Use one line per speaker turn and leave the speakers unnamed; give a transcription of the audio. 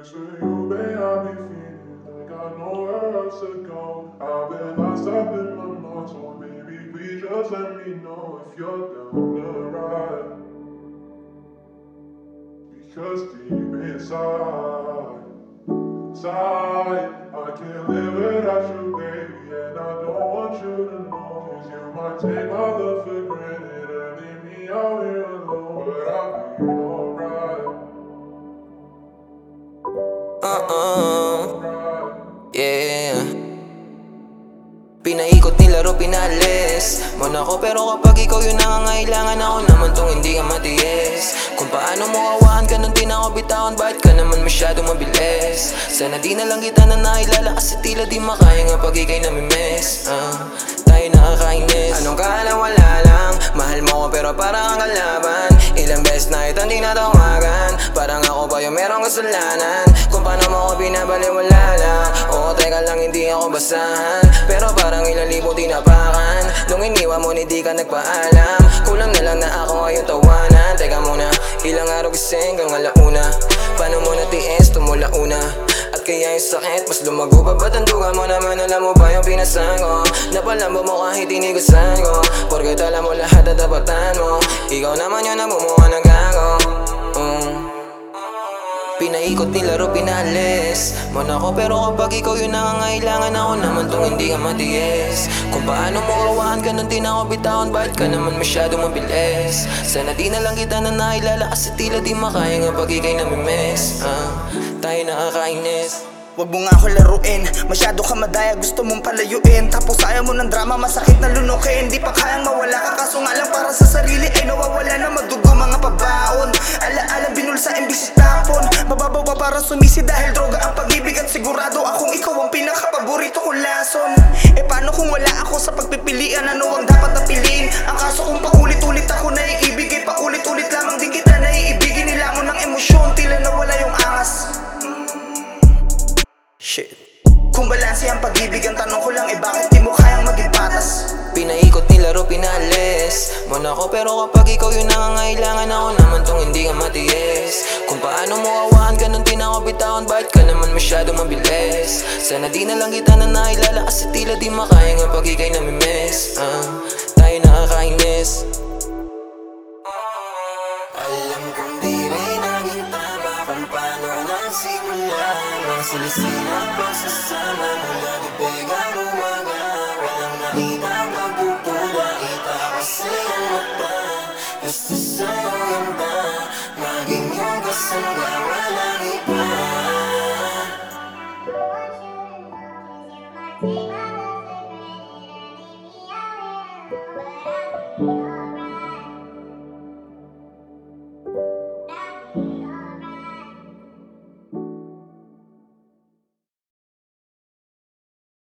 For you, babe, I be feeling like I know where else to go. I've been lost up in my mind, so baby, please just let me know if you're down to ride. Because deep inside, inside, I can't live without you, baby, and I don't want you to know. Cause you might take my love for granted and leave me out
Uh-uh, yeah. Pinaikot nilaro pinalis. Mo na ko pero kapag ikaw yung nangangailangan Ako naman tong hindi ka matiis. Kung paano mo awahan ka nung di ako bitawan. Bakit ka naman masyado mabilis? Sana di na lang kita na nailala Kasi tila di makaya nga pag ikay namimiss. Uh, Tayo nakakainis. Anong kala wala lang. Mahal mo ko pero parang ang kalaban. Ilang beses na ito hindi natawagan Parang ako pa yung merong kasalanan? Kung paano mo ako binabaliwala? Lang Oo teka lang hindi ako basahan. Pero parang ilang libo tinapakan Nung iniwan mo hindi ka nagpaalam. Kulang na lang na ako ngayon tawanan. Teka muna, ilang araw gising kang alauna? Paano mo natiis, tumula una. At kaya yung sakit, mas lumago pa. Ba't ang mo naman, alam mo ba yung pinasan ko? Napalambo mo kahit tinigusan ko. Porket alam mo lahat at tapatan mo. Ikaw naman yung namumuha ng gago mm. Pinaikot nilaro pinalis. Mo na ko pero kapag ikaw yung nangangailangan Ako naman tong hindi ka matiis. Kung paano mo kawahan ka nung di na ako bitawan. Bakit ka naman masyado mabilis? Sana di na lang kita na nailala Kasi tila di makaya nga pag ikay namimiss. Ah, Tayo nakakainis.
Huwag mo nga ako laruin. Masyado ka madaya, gusto mong palayuin. Tapos ayaw mo ng drama, masakit na lunukin. Di pa kayang mawala ka, kaso nga lang para sa sarili Ay nawawala na magdugo mga pabaon. Ala-ala binulsa imbis tapon Mababaw pa para sumisi dahil droga ang pag-ibig At sigurado akong ikaw ang pinakapaborito kong lason? Eh paano kung wala ako sa pagpipilian? Ano ang dapat na Ang kaso kung paulit-ulit ako naiibig Eh paulit-ulit lamang din kita naiibigin. Nilamon ng emosyon, tila nawala yung angas. Shit. Kung balanse ang pag-ibig, ang tanong ko lang eh bakit di mo kayang maging patas?
Pinaikot nilaro pinalis. Mo na ko pero kapag ikaw yung nangangailangan Ako naman tong hindi ka matiis. Kung paano mo awahan ka nung di na ako Bakit ka naman masyado mabilis? Sana di na lang kita na nailala Kasi tila di makaya nga pag ikay namimiss uh, Sinisira ko sa sama mula ni Begang umaga Walang nakita magpupula Ita kasi ang mata Gusto sa'yo ganda Maging yung kasangga Walang iba